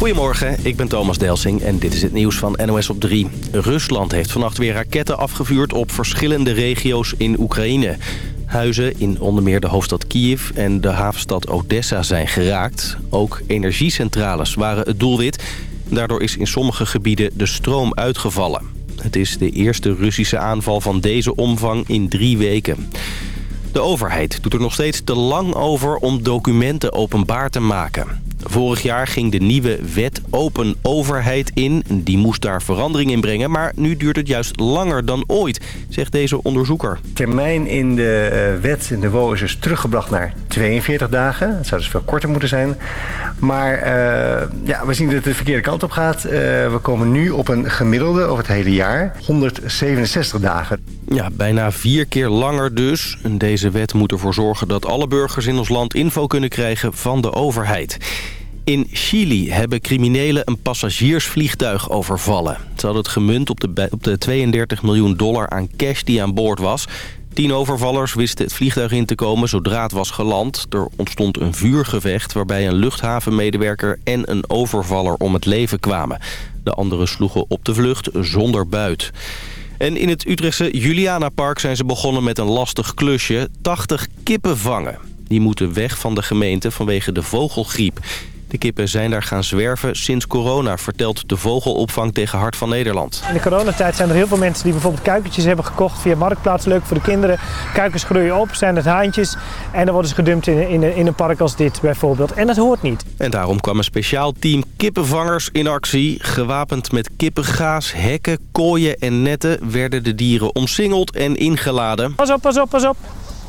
Goedemorgen, ik ben Thomas Delsing en dit is het nieuws van NOS op 3. Rusland heeft vannacht weer raketten afgevuurd op verschillende regio's in Oekraïne. Huizen in onder meer de hoofdstad Kiev en de havenstad Odessa zijn geraakt. Ook energiecentrales waren het doelwit. Daardoor is in sommige gebieden de stroom uitgevallen. Het is de eerste Russische aanval van deze omvang in drie weken. De overheid doet er nog steeds te lang over om documenten openbaar te maken. Vorig jaar ging de nieuwe wet Open Overheid in. Die moest daar verandering in brengen. Maar nu duurt het juist langer dan ooit, zegt deze onderzoeker. termijn in de eh, wet in de WO is dus teruggebracht naar 42 dagen. Het zou dus veel korter moeten zijn. Maar uh, ja, we zien dat het de verkeerde kant op gaat. Uh, we komen nu op een gemiddelde over het hele jaar. 167 dagen. Ja, bijna vier keer langer dus. Deze wet moet ervoor zorgen dat alle burgers in ons land info kunnen krijgen van de overheid. In Chili hebben criminelen een passagiersvliegtuig overvallen. Ze hadden het gemunt op de, op de 32 miljoen dollar aan cash die aan boord was. Tien overvallers wisten het vliegtuig in te komen zodra het was geland. Er ontstond een vuurgevecht waarbij een luchthavenmedewerker en een overvaller om het leven kwamen. De anderen sloegen op de vlucht zonder buit. En in het Utrechtse Julianapark zijn ze begonnen met een lastig klusje. 80 kippen vangen. Die moeten weg van de gemeente vanwege de vogelgriep. De kippen zijn daar gaan zwerven sinds corona, vertelt de vogelopvang tegen Hart van Nederland. In de coronatijd zijn er heel veel mensen die bijvoorbeeld kuikentjes hebben gekocht via Marktplaats. Leuk voor de kinderen. Kuikens groeien op, zijn het haantjes. En dan worden ze gedumpt in, in, in een park als dit bijvoorbeeld. En dat hoort niet. En daarom kwam een speciaal team kippenvangers in actie. Gewapend met kippengaas, hekken, kooien en netten werden de dieren omsingeld en ingeladen. Pas op, pas op, pas op.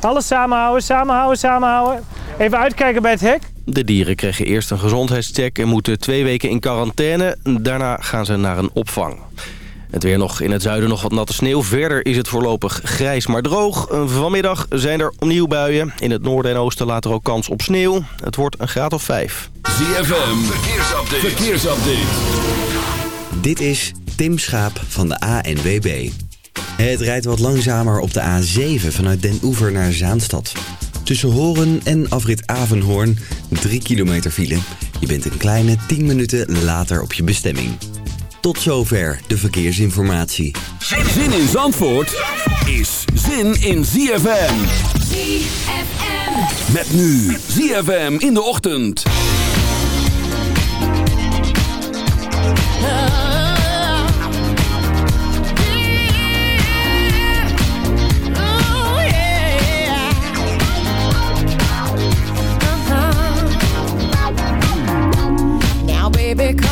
Alles samenhouden, samenhouden, samenhouden. Even uitkijken bij het hek. De dieren kregen eerst een gezondheidscheck en moeten twee weken in quarantaine. Daarna gaan ze naar een opvang. Het weer nog in het zuiden nog wat natte sneeuw. Verder is het voorlopig grijs maar droog. Vanmiddag zijn er opnieuw buien. In het noorden en oosten later ook kans op sneeuw. Het wordt een graad of vijf. ZFM, verkeersupdate. verkeersupdate. Dit is Tim Schaap van de ANWB. Het rijdt wat langzamer op de A7 vanuit Den Oever naar Zaanstad. Tussen Horen en afrit Avenhoorn 3 kilometer file. Je bent een kleine 10 minuten later op je bestemming. Tot zover de verkeersinformatie. Zin in Zandvoort is zin in ZFM. ZFM. Met nu ZFM in de ochtend. Baby,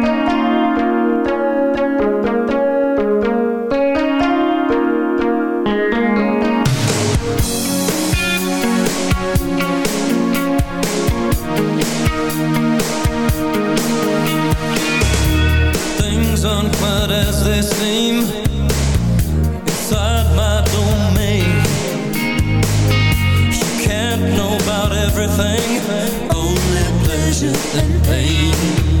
everything, only pleasure and pain.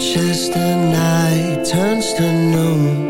just the night turns to noon.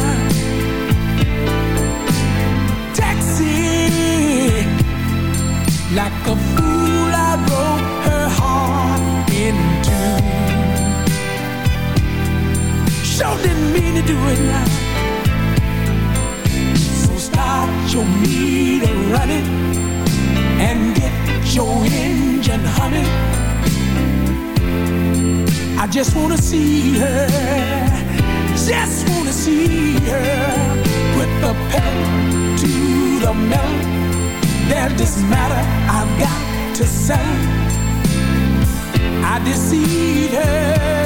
Like a fool, I broke her heart in two. Sure mean to do it now. So start your meter running and get your engine humming. I just wanna see her, just wanna see her. Put the pedal to the metal. There's this matter I've got to say. I deceived her,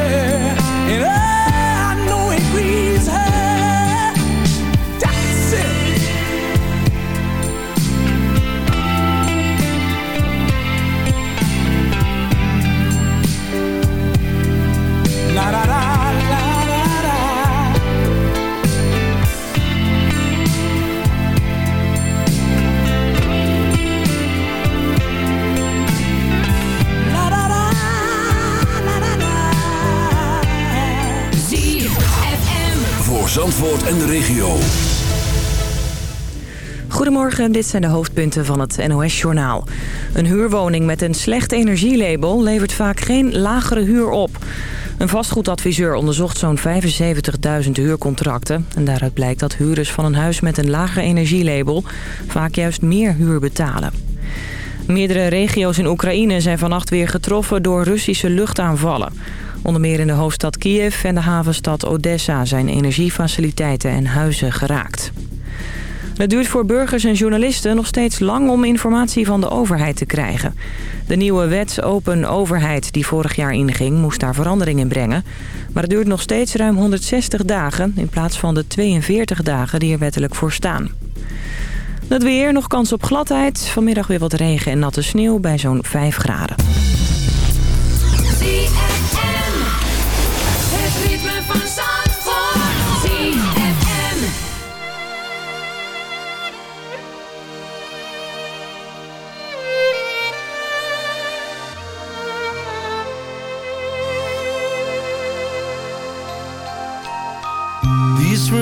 Zandvoort en de regio. Goedemorgen, dit zijn de hoofdpunten van het NOS-journaal. Een huurwoning met een slecht energielabel levert vaak geen lagere huur op. Een vastgoedadviseur onderzocht zo'n 75.000 huurcontracten. En daaruit blijkt dat huurders van een huis met een lager energielabel... vaak juist meer huur betalen. Meerdere regio's in Oekraïne zijn vannacht weer getroffen door Russische luchtaanvallen. Onder meer in de hoofdstad Kiev en de havenstad Odessa zijn energiefaciliteiten en huizen geraakt. Het duurt voor burgers en journalisten nog steeds lang om informatie van de overheid te krijgen. De nieuwe wet Open Overheid die vorig jaar inging moest daar verandering in brengen. Maar het duurt nog steeds ruim 160 dagen in plaats van de 42 dagen die er wettelijk voor staan. Het weer, nog kans op gladheid. Vanmiddag weer wat regen en natte sneeuw bij zo'n 5 graden.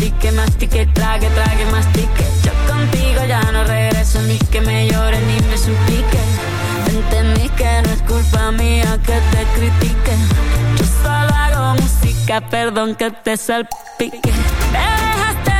mastique, mastique, trague, trague, mastique. Yo contigo ya no regreso ni que me llore ni me suplique. Entendí que no es culpa mía que te critique. Yo solo hago música, perdón que te salpique. Me dejaste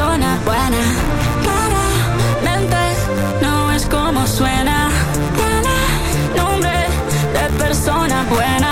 persona buena. Claramente no es como suena. Tiene nombre de persona buena.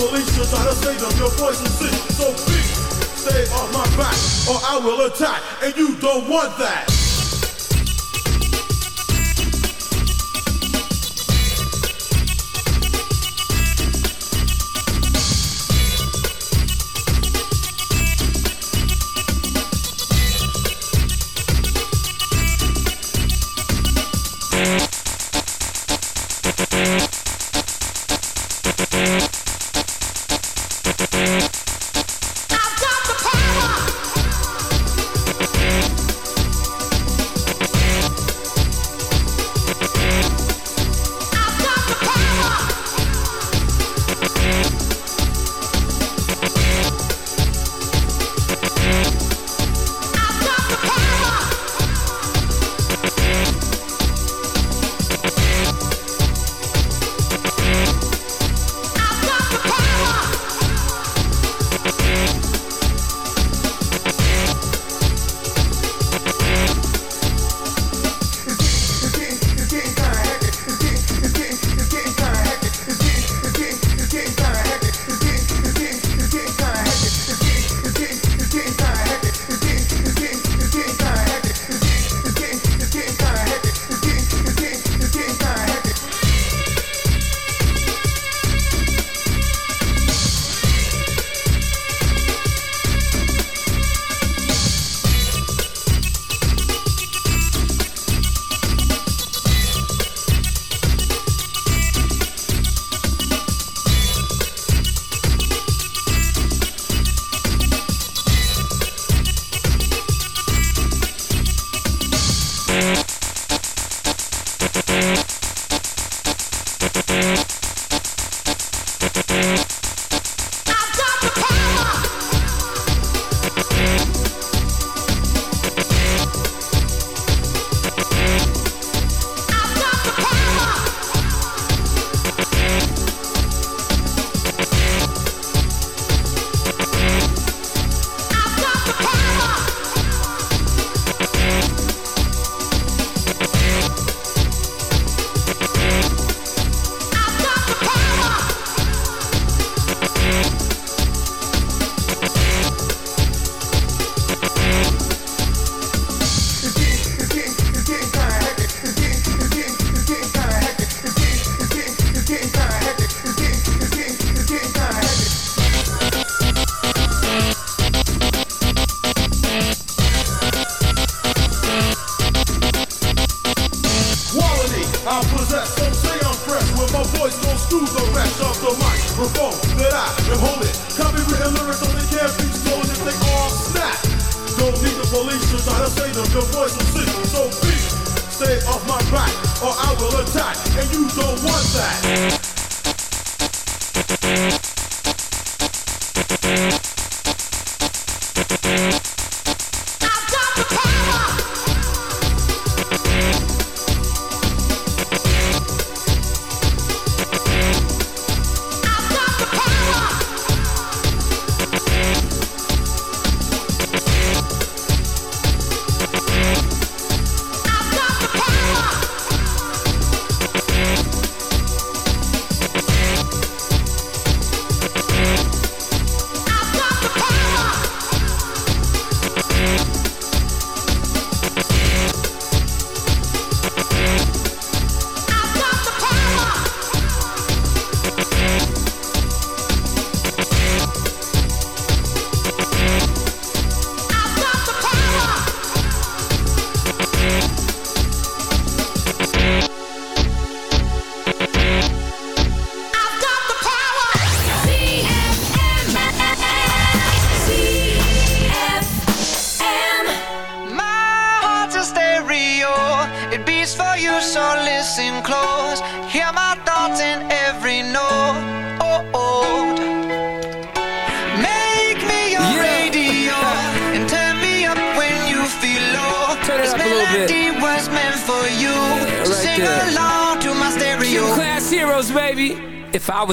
Police are I to say that your voice is sick. So be. stay on my back, or I will attack, and you don't want that.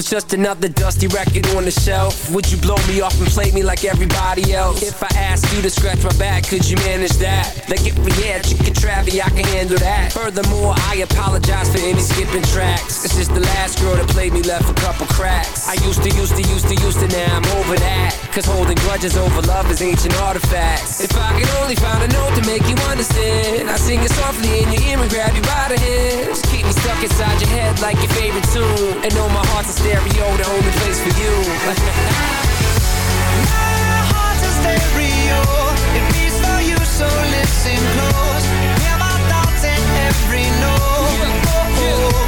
Just another dusty record on the shelf, would you blow me off and play me like everybody else? If I asked you to scratch my back, could you manage that? Like if we had chicken Travie, I can handle that. Furthermore, I apologize for any skipping tracks. It's just the last girl that played me left a couple cracks. I used to, used to, used to, used to, now I'm over that. Cause holding grudges over love is ancient artifacts. If I could only find a note to make you understand, I sing it softly in your ear and grab you by the hands. Keep me stuck inside your head like your favorite tune. And know my heart's a stereo, the only place for you. heart's a stereo. It beats for you, so listen close. Hear my thoughts in every note. Oh, oh. oh.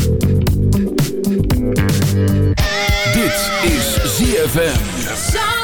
ZFM.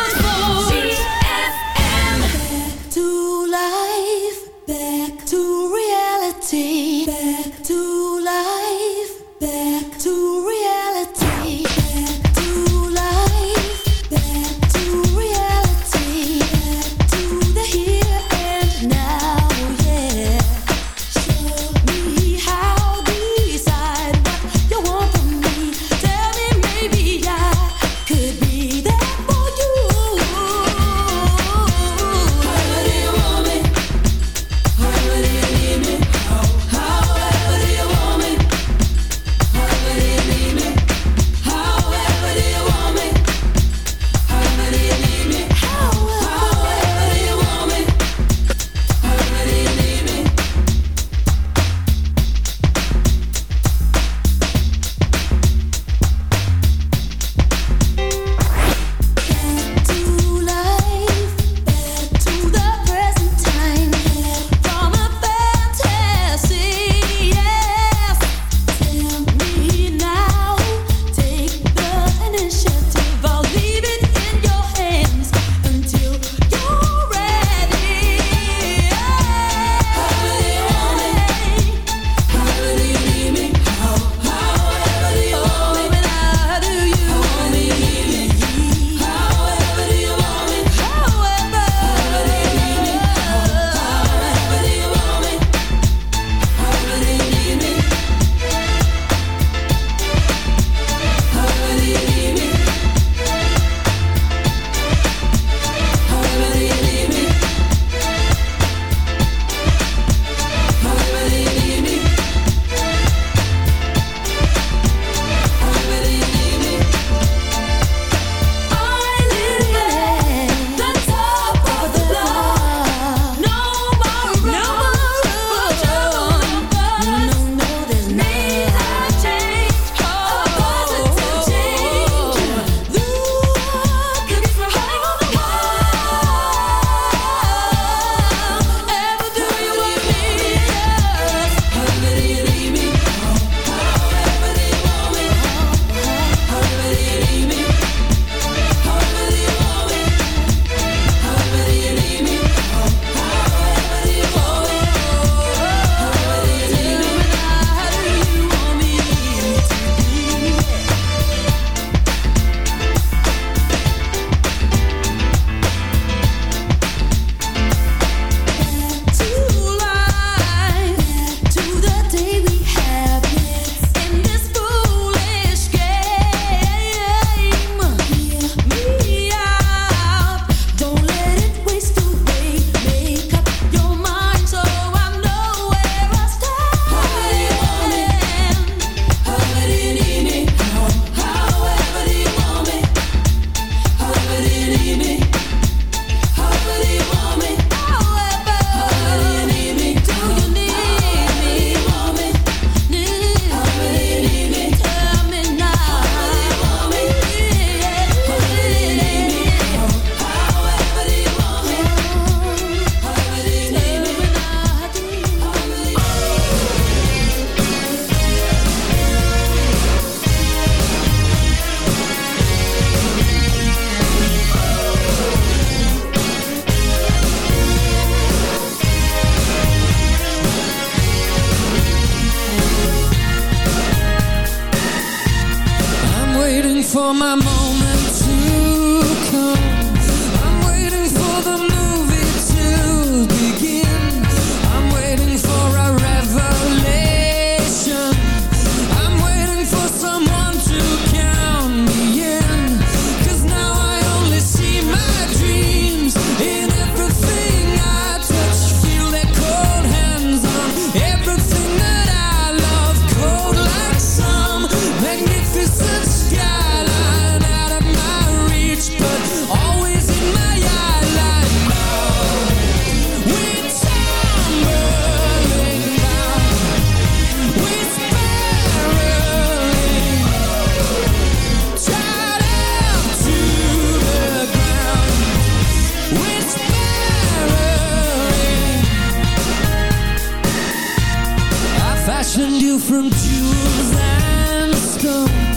from jewels and stone